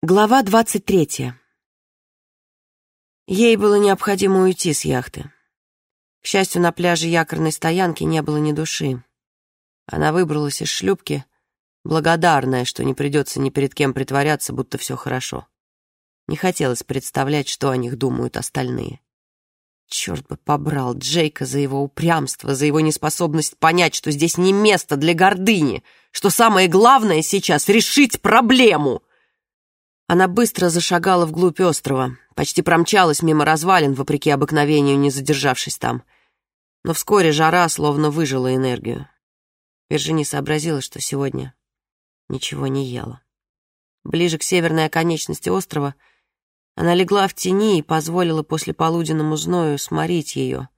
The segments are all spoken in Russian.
Глава двадцать третья. Ей было необходимо уйти с яхты. К счастью, на пляже якорной стоянки не было ни души. Она выбралась из шлюпки, благодарная, что не придется ни перед кем притворяться, будто все хорошо. Не хотелось представлять, что о них думают остальные. Черт бы побрал Джейка за его упрямство, за его неспособность понять, что здесь не место для гордыни, что самое главное сейчас — решить проблему — она быстро зашагала вглубь острова, почти промчалась мимо развалин, вопреки обыкновению, не задержавшись там. Но вскоре жара словно выжила энергию. Виржини сообразила, что сегодня ничего не ела. Ближе к северной оконечности острова она легла в тени и позволила после полуденному зною сморить ее,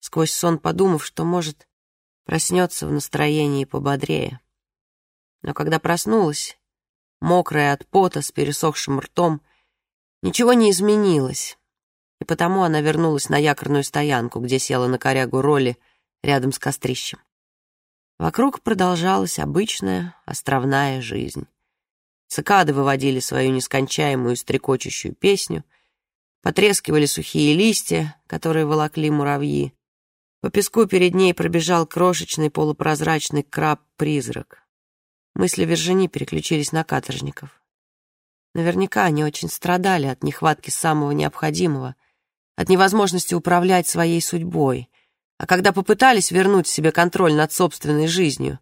сквозь сон подумав, что, может, проснется в настроении пободрее. Но когда проснулась, мокрая от пота, с пересохшим ртом. Ничего не изменилось, и потому она вернулась на якорную стоянку, где села на корягу роли рядом с кострищем. Вокруг продолжалась обычная островная жизнь. Цикады выводили свою нескончаемую стрекочущую песню, потрескивали сухие листья, которые волокли муравьи. По песку перед ней пробежал крошечный полупрозрачный краб-призрак. Мысли Вержини переключились на каторжников. Наверняка они очень страдали от нехватки самого необходимого, от невозможности управлять своей судьбой, а когда попытались вернуть себе контроль над собственной жизнью,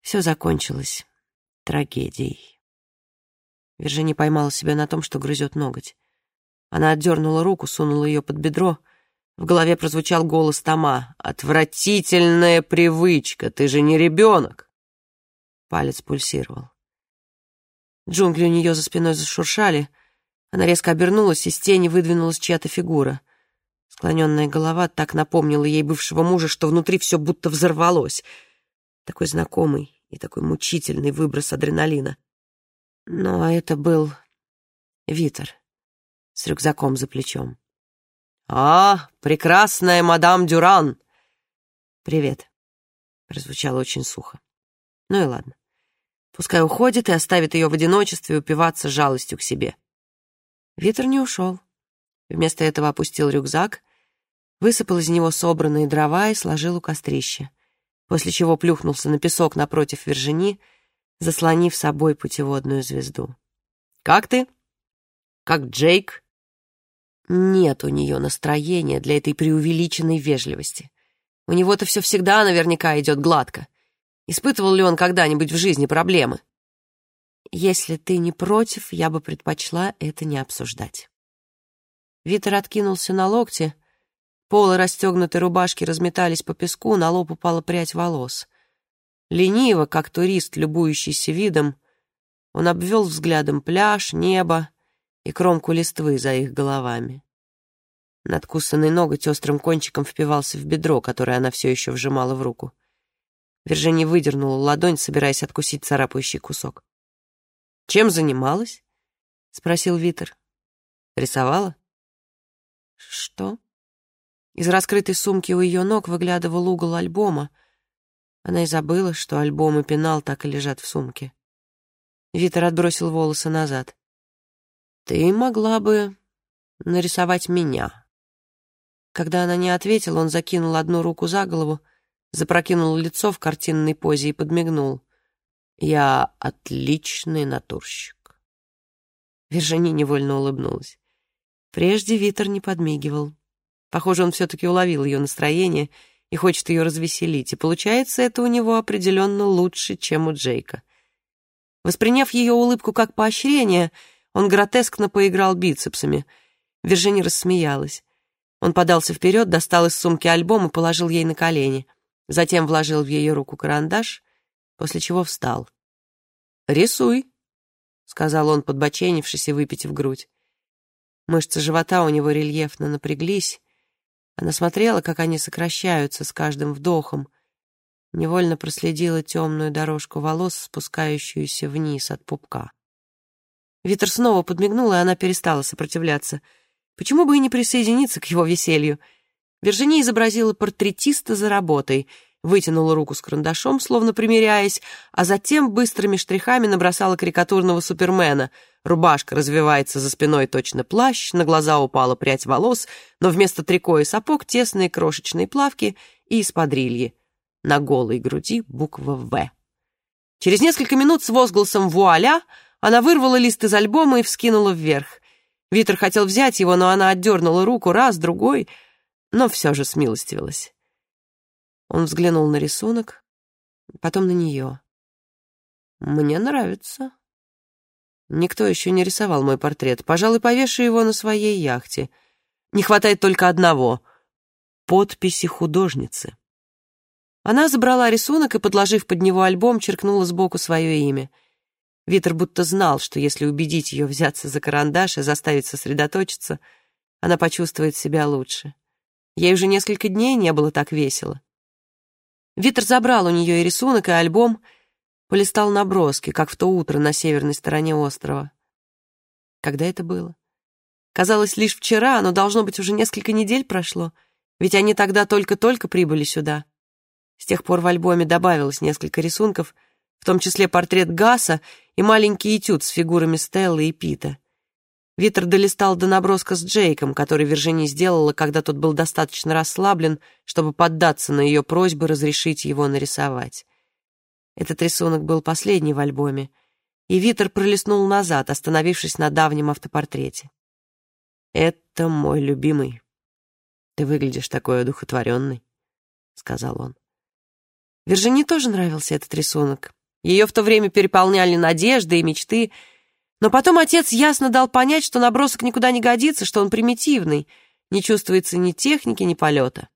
все закончилось трагедией. Вержини поймала себя на том, что грызет ноготь. Она отдернула руку, сунула ее под бедро. В голове прозвучал голос Тома. «Отвратительная привычка! Ты же не ребенок!» Палец пульсировал. Джунгли у нее за спиной зашуршали. Она резко обернулась, из тени выдвинулась чья-то фигура. Склоненная голова так напомнила ей бывшего мужа, что внутри все будто взорвалось. Такой знакомый и такой мучительный выброс адреналина. Но это был Витер с рюкзаком за плечом. «А, прекрасная мадам Дюран!» «Привет», — прозвучало очень сухо. Ну и ладно. Пускай уходит и оставит ее в одиночестве упиваться жалостью к себе. Витер не ушел. Вместо этого опустил рюкзак, высыпал из него собранные дрова и сложил у кострища, после чего плюхнулся на песок напротив Вержини, заслонив собой путеводную звезду. «Как ты? Как Джейк?» Нет у нее настроения для этой преувеличенной вежливости. У него-то все всегда наверняка идет гладко. Испытывал ли он когда-нибудь в жизни проблемы? Если ты не против, я бы предпочла это не обсуждать. Витер откинулся на локте, полы расстегнутой рубашки разметались по песку, на лоб упала прядь волос. Лениво, как турист, любующийся видом, он обвел взглядом пляж, небо и кромку листвы за их головами. Надкусанный ноготь острым кончиком впивался в бедро, которое она все еще вжимала в руку. Виржини выдернула ладонь, собираясь откусить царапающий кусок. «Чем занималась?» — спросил Витер. «Рисовала?» «Что?» Из раскрытой сумки у ее ног выглядывал угол альбома. Она и забыла, что альбом и пенал так и лежат в сумке. Витер отбросил волосы назад. «Ты могла бы нарисовать меня». Когда она не ответила, он закинул одну руку за голову, запрокинул лицо в картинной позе и подмигнул. «Я отличный натурщик». Вержини невольно улыбнулась. Прежде Витер не подмигивал. Похоже, он все-таки уловил ее настроение и хочет ее развеселить, и получается это у него определенно лучше, чем у Джейка. Восприняв ее улыбку как поощрение, он гротескно поиграл бицепсами. Виржини рассмеялась. Он подался вперед, достал из сумки альбом и положил ей на колени — Затем вложил в ее руку карандаш, после чего встал. «Рисуй», — сказал он, подбоченившись и выпитив грудь. Мышцы живота у него рельефно напряглись. Она смотрела, как они сокращаются с каждым вдохом, невольно проследила темную дорожку волос, спускающуюся вниз от пупка. Витер снова подмигнул, и она перестала сопротивляться. Почему бы и не присоединиться к его веселью — Виржиния изобразила портретиста за работой, вытянула руку с карандашом, словно примиряясь, а затем быстрыми штрихами набросала карикатурного супермена. Рубашка развивается за спиной точно плащ, на глаза упала прядь волос, но вместо трико и сапог тесные крошечные плавки и исподрильи. На голой груди буква «В». Через несколько минут с возгласом «Вуаля!» она вырвала лист из альбома и вскинула вверх. Витер хотел взять его, но она отдернула руку раз, другой, но все же смилостивилась. Он взглянул на рисунок, потом на нее. «Мне нравится». Никто еще не рисовал мой портрет. Пожалуй, повешу его на своей яхте. Не хватает только одного — подписи художницы. Она забрала рисунок и, подложив под него альбом, черкнула сбоку свое имя. Витер будто знал, что если убедить ее взяться за карандаш и заставить сосредоточиться, она почувствует себя лучше. Ей уже несколько дней не было так весело. Витер забрал у нее и рисунок, и альбом, полистал наброски, как в то утро на северной стороне острова. Когда это было? Казалось, лишь вчера, но, должно быть, уже несколько недель прошло, ведь они тогда только-только прибыли сюда. С тех пор в альбоме добавилось несколько рисунков, в том числе портрет Гаса и маленький этюд с фигурами Стеллы и Пита. Витер долистал до наброска с Джейком, который Виржини сделала, когда тот был достаточно расслаблен, чтобы поддаться на ее просьбы разрешить его нарисовать. Этот рисунок был последний в альбоме, и Витер пролистнул назад, остановившись на давнем автопортрете. «Это мой любимый. Ты выглядишь такой одухотворенный», — сказал он. Виржини тоже нравился этот рисунок. Ее в то время переполняли надежды и мечты — но потом отец ясно дал понять, что набросок никуда не годится, что он примитивный, не чувствуется ни техники, ни полета.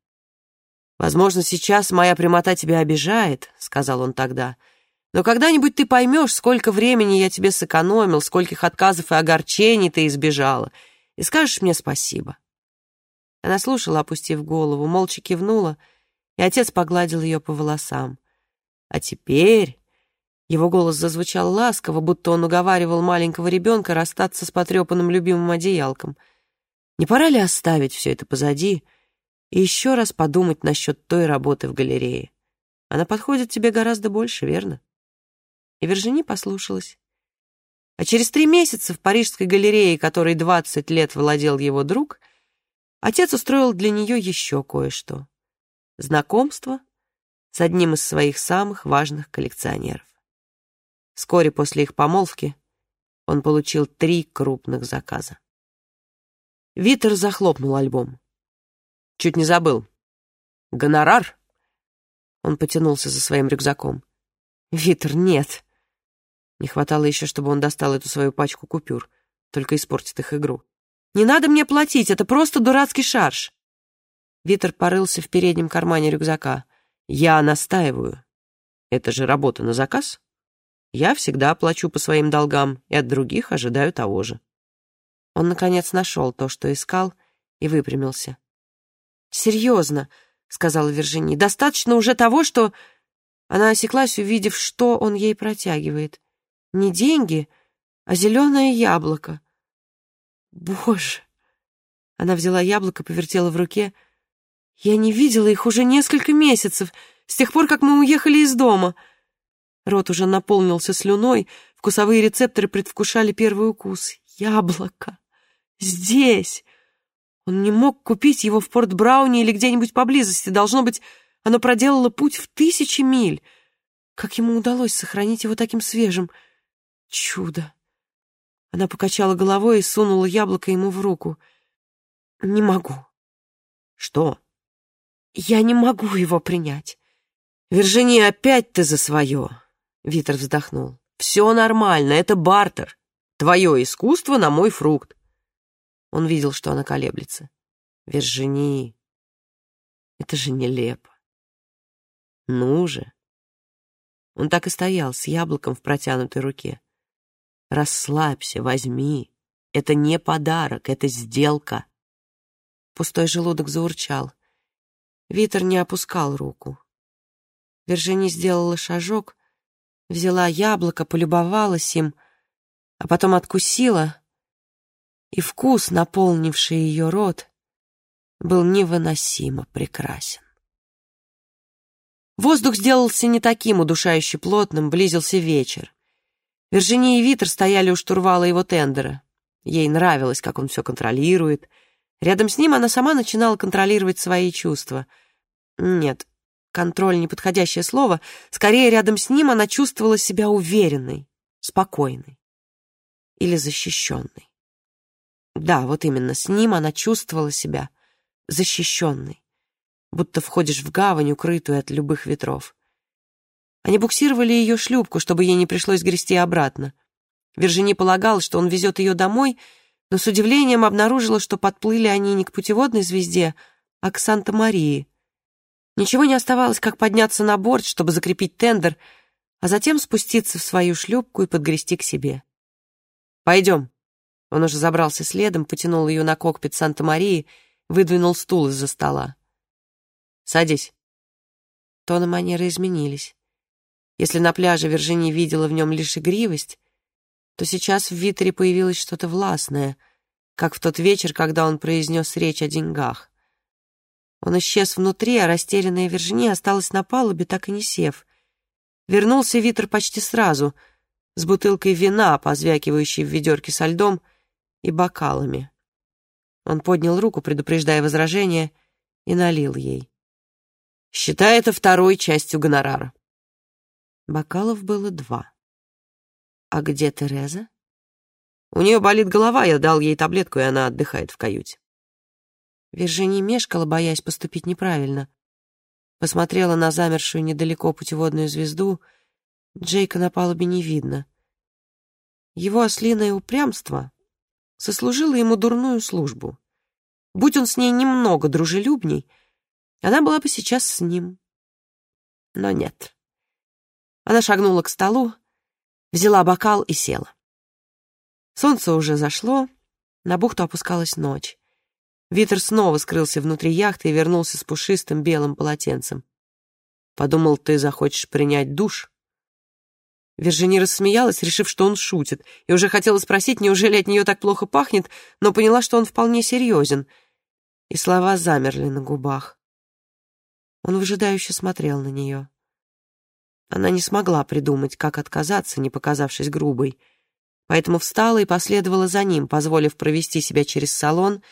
«Возможно, сейчас моя прямота тебя обижает», — сказал он тогда, «но когда-нибудь ты поймешь, сколько времени я тебе сэкономил, скольких отказов и огорчений ты избежала, и скажешь мне спасибо». Она слушала, опустив голову, молча кивнула, и отец погладил ее по волосам. «А теперь...» Его голос зазвучал ласково, будто он уговаривал маленького ребенка расстаться с потрепанным любимым одеялком. Не пора ли оставить все это позади и еще раз подумать насчет той работы в галерее? Она подходит тебе гораздо больше, верно? И Вержини послушалась. А через три месяца в Парижской галерее, которой двадцать лет владел его друг, отец устроил для нее еще кое-что. Знакомство с одним из своих самых важных коллекционеров. Вскоре после их помолвки он получил три крупных заказа. Витер захлопнул альбом. Чуть не забыл. Гонорар? Он потянулся за своим рюкзаком. Витер, нет. Не хватало еще, чтобы он достал эту свою пачку купюр, только испортит их игру. Не надо мне платить, это просто дурацкий шарж. Витер порылся в переднем кармане рюкзака. Я настаиваю. Это же работа на заказ. Я всегда плачу по своим долгам и от других ожидаю того же. Он, наконец, нашел то, что искал, и выпрямился. «Серьезно», — сказала Виржини, — «достаточно уже того, что...» Она осеклась, увидев, что он ей протягивает. Не деньги, а зеленое яблоко. «Боже!» Она взяла яблоко, повертела в руке. «Я не видела их уже несколько месяцев, с тех пор, как мы уехали из дома». Рот уже наполнился слюной, вкусовые рецепторы предвкушали первый укус. Яблоко! Здесь! Он не мог купить его в Порт-Брауне или где-нибудь поблизости. Должно быть, оно проделало путь в тысячи миль. Как ему удалось сохранить его таким свежим? Чудо! Она покачала головой и сунула яблоко ему в руку. «Не могу». «Что?» «Я не могу его принять». «Виржиния, опять ты за свое!» Витер вздохнул. «Все нормально, это бартер. Твое искусство на мой фрукт». Он видел, что она колеблется. «Вержини, это же нелепо». «Ну же». Он так и стоял с яблоком в протянутой руке. «Расслабься, возьми. Это не подарок, это сделка». Пустой желудок заурчал. Витер не опускал руку. Вержини сделала шажок, взяла яблоко, полюбовалась им, а потом откусила, и вкус, наполнивший ее рот, был невыносимо прекрасен. Воздух сделался не таким удушающе плотным, близился вечер. Виржиния и Витер стояли у штурвала его тендера. Ей нравилось, как он все контролирует. Рядом с ним она сама начинала контролировать свои чувства. Нет, контроль — неподходящее слово. Скорее, рядом с ним она чувствовала себя уверенной, спокойной или защищенной. Да, вот именно, с ним она чувствовала себя защищенной, будто входишь в гавань, укрытую от любых ветров. Они буксировали ее шлюпку, чтобы ей не пришлось грести обратно. Виржини полагала, что он везет ее домой, но с удивлением обнаружила, что подплыли они не к путеводной звезде, а к Санта-Марии. Ничего не оставалось, как подняться на борт, чтобы закрепить тендер, а затем спуститься в свою шлюпку и подгрести к себе. «Пойдем». Он уже забрался следом, потянул ее на кокпит Санта-Марии, выдвинул стул из-за стола. «Садись». Тон и манеры изменились. Если на пляже Виржини видела в нем лишь игривость, то сейчас в Витере появилось что-то властное, как в тот вечер, когда он произнес речь о деньгах. Он исчез внутри, а растерянная Виржини осталась на палубе, так и не сев. Вернулся Витер почти сразу, с бутылкой вина, позвякивающей в ведерке со льдом, и бокалами. Он поднял руку, предупреждая возражение, и налил ей. «Считай это второй частью гонорара». Бокалов было два. «А где Тереза?» «У нее болит голова, я дал ей таблетку, и она отдыхает в каюте». Виржиния мешкала, боясь поступить неправильно. Посмотрела на замершую недалеко путеводную звезду. Джейка на палубе не видно. Его ослиное упрямство сослужило ему дурную службу. Будь он с ней немного дружелюбней, она была бы сейчас с ним. Но нет. Она шагнула к столу, взяла бокал и села. Солнце уже зашло, на бухту опускалась ночь. Витер снова скрылся внутри яхты и вернулся с пушистым белым полотенцем. «Подумал, ты захочешь принять душ?» Виржини рассмеялась, решив, что он шутит, и уже хотела спросить, неужели от нее так плохо пахнет, но поняла, что он вполне серьезен, и слова замерли на губах. Он выжидающе смотрел на нее. Она не смогла придумать, как отказаться, не показавшись грубой, поэтому встала и последовала за ним, позволив провести себя через салон,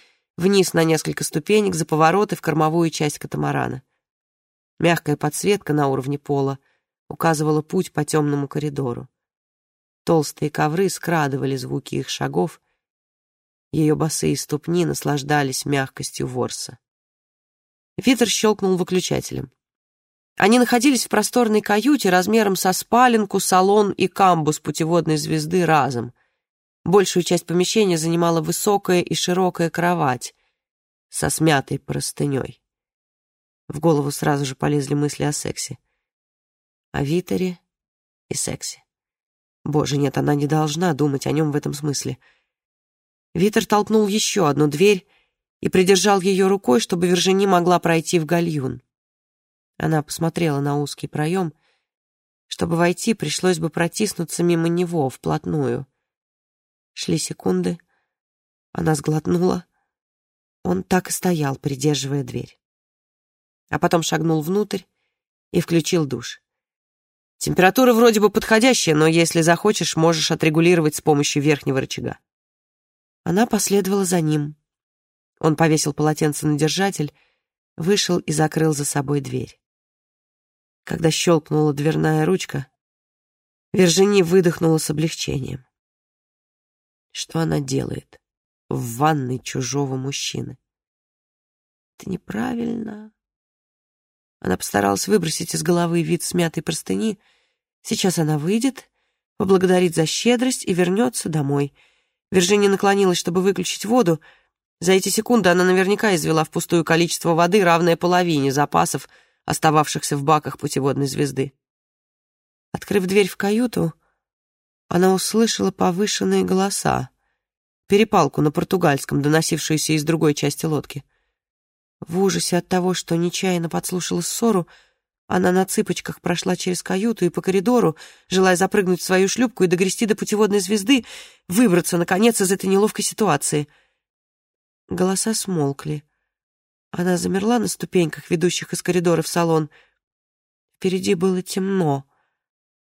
вниз на несколько ступенек, за повороты в кормовую часть катамарана. Мягкая подсветка на уровне пола указывала путь по темному коридору. Толстые ковры скрадывали звуки их шагов, ее босые ступни наслаждались мягкостью ворса. Витер щелкнул выключателем. Они находились в просторной каюте размером со спаленку, салон и камбус путеводной звезды разом. Большую часть помещения занимала высокая и широкая кровать со смятой простыней. В голову сразу же полезли мысли о сексе. О Витере и сексе. Боже, нет, она не должна думать о нем в этом смысле. Витер толкнул еще одну дверь и придержал ее рукой, чтобы Вержини могла пройти в гальюн. Она посмотрела на узкий проем. Чтобы войти, пришлось бы протиснуться мимо него вплотную. Шли секунды. Она сглотнула. Он так и стоял, придерживая дверь. А потом шагнул внутрь и включил душ. Температура вроде бы подходящая, но если захочешь, можешь отрегулировать с помощью верхнего рычага. Она последовала за ним. Он повесил полотенце на держатель, вышел и закрыл за собой дверь. Когда щелкнула дверная ручка, Вержини выдохнула с облегчением. Что она делает в ванной чужого мужчины? Это неправильно. Она постаралась выбросить из головы вид смятой простыни. Сейчас она выйдет, поблагодарит за щедрость и вернется домой. Виржиния наклонилась, чтобы выключить воду. За эти секунды она наверняка извела впустую количество воды, равное половине запасов, остававшихся в баках путеводной звезды. Открыв дверь в каюту, она услышала повышенные голоса, перепалку на португальском, доносившуюся из другой части лодки. В ужасе от того, что нечаянно подслушала ссору, она на цыпочках прошла через каюту и по коридору, желая запрыгнуть в свою шлюпку и догрести до путеводной звезды, выбраться, наконец, из этой неловкой ситуации. Голоса смолкли. Она замерла на ступеньках, ведущих из коридора в салон. Впереди было темно.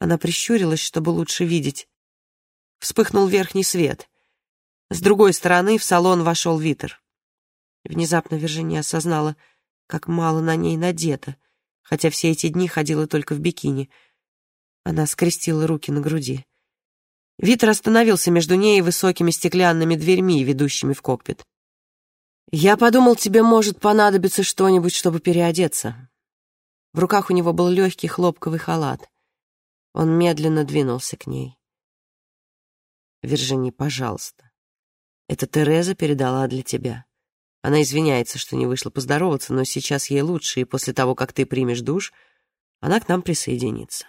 Она прищурилась, чтобы лучше видеть. Вспыхнул верхний свет. С другой стороны в салон вошел Витер. Внезапно Виржиния осознала, как мало на ней надето, хотя все эти дни ходила только в бикини. Она скрестила руки на груди. Витер остановился между ней и высокими стеклянными дверьми, ведущими в кокпит. «Я подумал, тебе может понадобиться что-нибудь, чтобы переодеться». В руках у него был легкий хлопковый халат. Он медленно двинулся к ней. «Виржини, пожалуйста. Это Тереза передала для тебя. Она извиняется, что не вышла поздороваться, но сейчас ей лучше, и после того, как ты примешь душ, она к нам присоединится».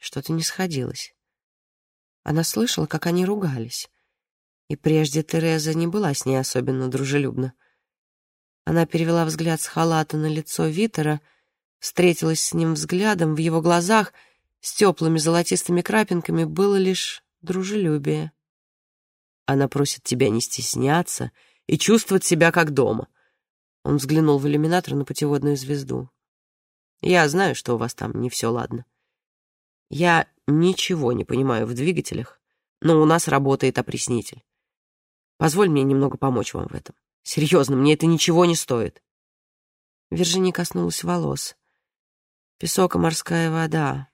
Что-то не сходилось. Она слышала, как они ругались. И прежде Тереза не была с ней особенно дружелюбна. Она перевела взгляд с халата на лицо Витера, встретилась с ним взглядом, в его глазах с теплыми золотистыми крапинками было лишь дружелюбие. Она просит тебя не стесняться и чувствовать себя как дома. Он взглянул в иллюминатор на путеводную звезду. Я знаю, что у вас там не все ладно. Я ничего не понимаю в двигателях, но у нас работает опреснитель. Позволь мне немного помочь вам в этом. Серьезно, мне это ничего не стоит. Виржини коснулась волос. Песок и морская вода.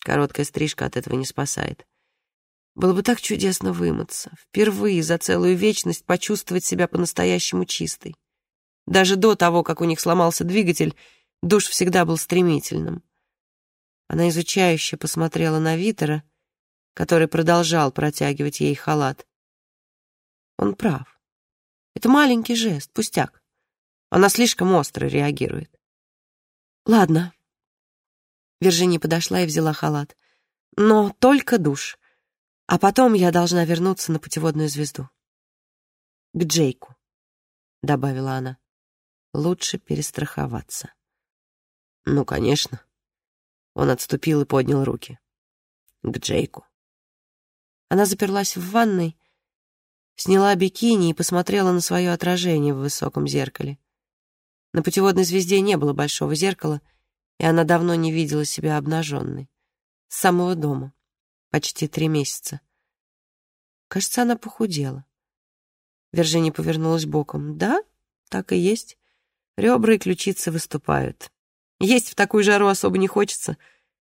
Короткая стрижка от этого не спасает. Было бы так чудесно вымыться, впервые за целую вечность почувствовать себя по-настоящему чистой. Даже до того, как у них сломался двигатель, душ всегда был стремительным. Она изучающе посмотрела на Витера, который продолжал протягивать ей халат. Он прав. Это маленький жест, пустяк. Она слишком остро реагирует. Ладно. Виржини подошла и взяла халат. Но только душ. А потом я должна вернуться на путеводную звезду. К Джейку, добавила она. Лучше перестраховаться. Ну, конечно. Он отступил и поднял руки. К Джейку. Она заперлась в ванной, сняла бикини и посмотрела на свое отражение в высоком зеркале. На путеводной звезде не было большого зеркала, и она давно не видела себя обнаженной. С самого дома почти три месяца. Кажется, она похудела. Вержини повернулась боком. Да, так и есть. Ребра и ключицы выступают. Есть в такую жару особо не хочется.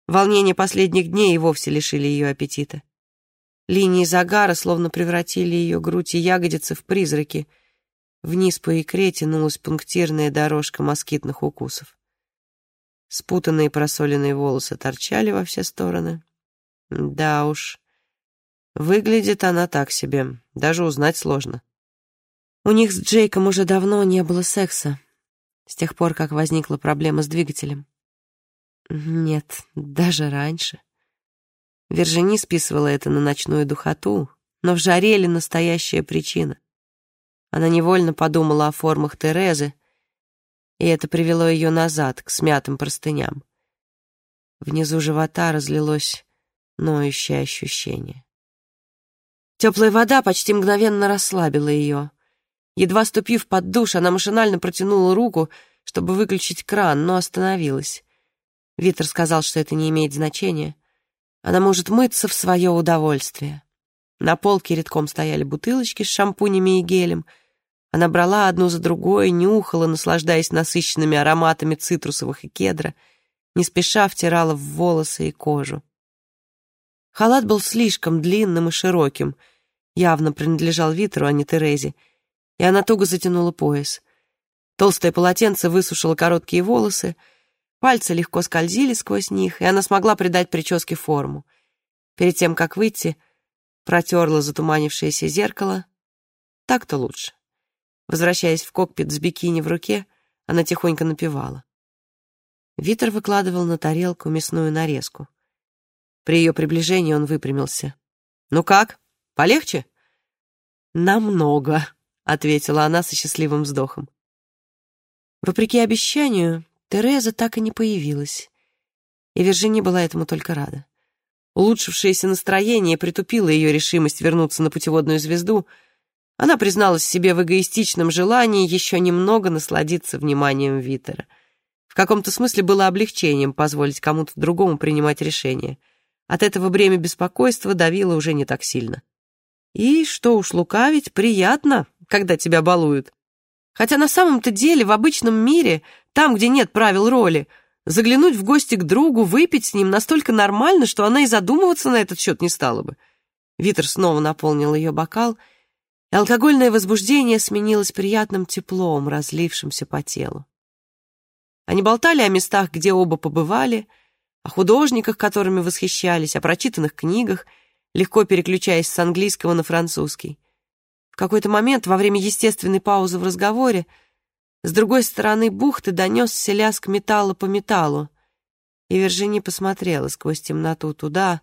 Волнения последних дней и вовсе лишили ее аппетита. Линии загара словно превратили ее грудь и ягодицы в призраки. Вниз по икре тянулась пунктирная дорожка москитных укусов. Спутанные просоленные волосы торчали во все стороны. Да уж, выглядит она так себе, даже узнать сложно. У них с Джейком уже давно не было секса, с тех пор, как возникла проблема с двигателем. Нет, даже раньше. Вержини списывала это на ночную духоту, но в жаре ли настоящая причина? Она невольно подумала о формах Терезы, и это привело ее назад, к смятым простыням. Внизу живота разлилось ноющее ощущение. Теплая вода почти мгновенно расслабила ее. Едва ступив под душ, она машинально протянула руку, чтобы выключить кран, но остановилась. Витер сказал, что это не имеет значения. Она может мыться в свое удовольствие. На полке редком стояли бутылочки с шампунями и гелем. Она брала одну за другой, нюхала, наслаждаясь насыщенными ароматами цитрусовых и кедра, не спеша втирала в волосы и кожу. Халат был слишком длинным и широким, явно принадлежал Витеру, а не Терезе, и она туго затянула пояс. Толстое полотенце высушило короткие волосы, пальцы легко скользили сквозь них, и она смогла придать прическе форму. Перед тем, как выйти, протерла затуманившееся зеркало. Так-то лучше. Возвращаясь в кокпит с бикини в руке, она тихонько напевала. Витер выкладывал на тарелку мясную нарезку. При ее приближении он выпрямился. «Ну как, полегче?» «Намного», — ответила она со счастливым вздохом. Вопреки обещанию, Тереза так и не появилась, и Виржини была этому только рада. Улучшившееся настроение притупило ее решимость вернуться на путеводную звезду. Она призналась себе в эгоистичном желании еще немного насладиться вниманием Витера. В каком-то смысле было облегчением позволить кому-то другому принимать решение. От этого бремя беспокойства давило уже не так сильно. И, что уж лукавить, приятно, когда тебя балуют. Хотя на самом-то деле в обычном мире, там, где нет правил роли, заглянуть в гости к другу, выпить с ним настолько нормально, что она и задумываться на этот счет не стала бы. Витер снова наполнил ее бокал, алкогольное возбуждение сменилось приятным теплом, разлившимся по телу. Они болтали о местах, где оба побывали, о художниках, которыми восхищались, о прочитанных книгах, легко переключаясь с английского на французский. В какой-то момент, во время естественной паузы в разговоре, с другой стороны бухты донесся лязг металла по металлу, и Вержини посмотрела сквозь темноту туда,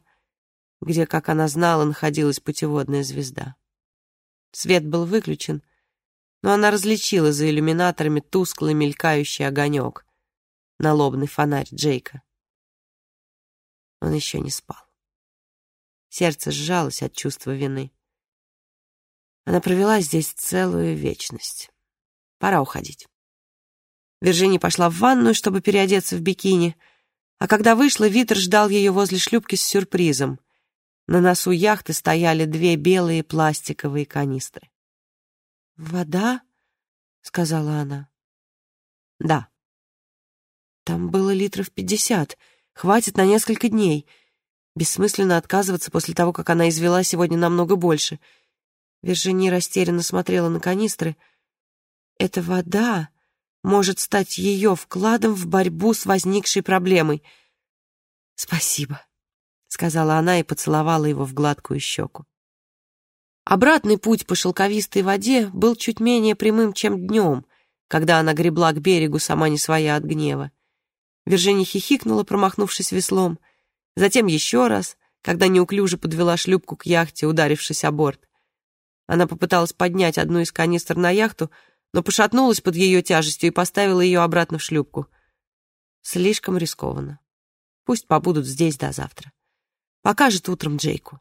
где, как она знала, находилась путеводная звезда. Свет был выключен, но она различила за иллюминаторами тусклый мелькающий огонек — налобный фонарь Джейка. Он еще не спал. Сердце сжалось от чувства вины. Она провела здесь целую вечность. Пора уходить. Виржини пошла в ванную, чтобы переодеться в бикини, а когда вышла, Витер ждал ее возле шлюпки с сюрпризом. На носу яхты стояли две белые пластиковые канистры. «Вода?» — сказала она. «Да», там было литров пятьдесят. Хватит на несколько дней. Бессмысленно отказываться после того, как она извела сегодня намного больше. Виржини растерянно смотрела на канистры. Эта вода может стать ее вкладом в борьбу с возникшей проблемой. «Спасибо», — сказала она и поцеловала его в гладкую щеку. Обратный путь по шелковистой воде был чуть менее прямым, чем днем, когда она гребла к берегу, сама не своя от гнева. Виржиния хихикнула, промахнувшись веслом. Затем еще раз, когда неуклюже подвела шлюпку к яхте, ударившись о борт. Она попыталась поднять одну из канистр на яхту, но пошатнулась под ее тяжестью и поставила ее обратно в шлюпку. Слишком рискованно. Пусть побудут здесь до завтра. Покажет утром Джейку.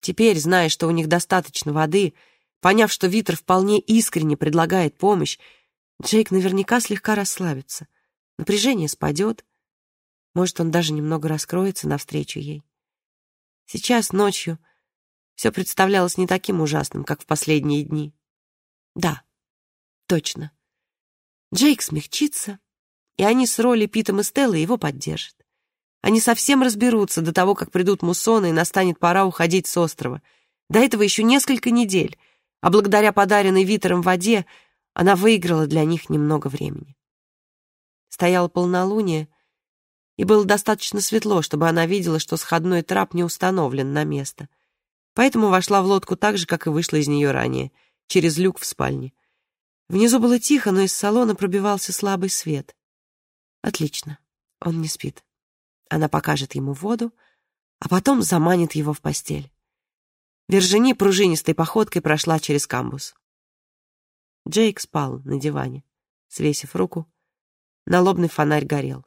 Теперь, зная, что у них достаточно воды, поняв, что Витер вполне искренне предлагает помощь, Джейк наверняка слегка расслабится — Напряжение спадет. Может, он даже немного раскроется навстречу ей. Сейчас, ночью, все представлялось не таким ужасным, как в последние дни. Да, точно. Джейк смягчится, и они с Ролли, Питом и Стеллой его поддержат. Они совсем разберутся до того, как придут муссоны, и настанет пора уходить с острова. До этого еще несколько недель, а благодаря подаренной Витером воде она выиграла для них немного времени. Стояло полнолуние, и было достаточно светло, чтобы она видела, что сходной трап не установлен на место. Поэтому вошла в лодку так же, как и вышла из нее ранее, через люк в спальне. Внизу было тихо, но из салона пробивался слабый свет. Отлично, он не спит. Она покажет ему воду, а потом заманит его в постель. Вержини пружинистой походкой прошла через камбус. Джейк спал на диване, свесив руку Налобный фонарь горел.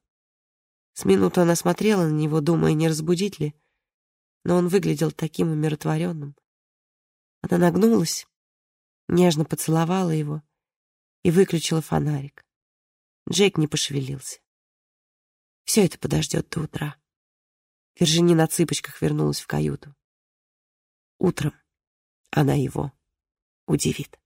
С минуту она смотрела на него, думая, не разбудить ли, но он выглядел таким умиротворенным. Она нагнулась, нежно поцеловала его и выключила фонарик. Джейк не пошевелился. Все это подождет до утра. Вержини на цыпочках вернулась в каюту. Утром она его удивит.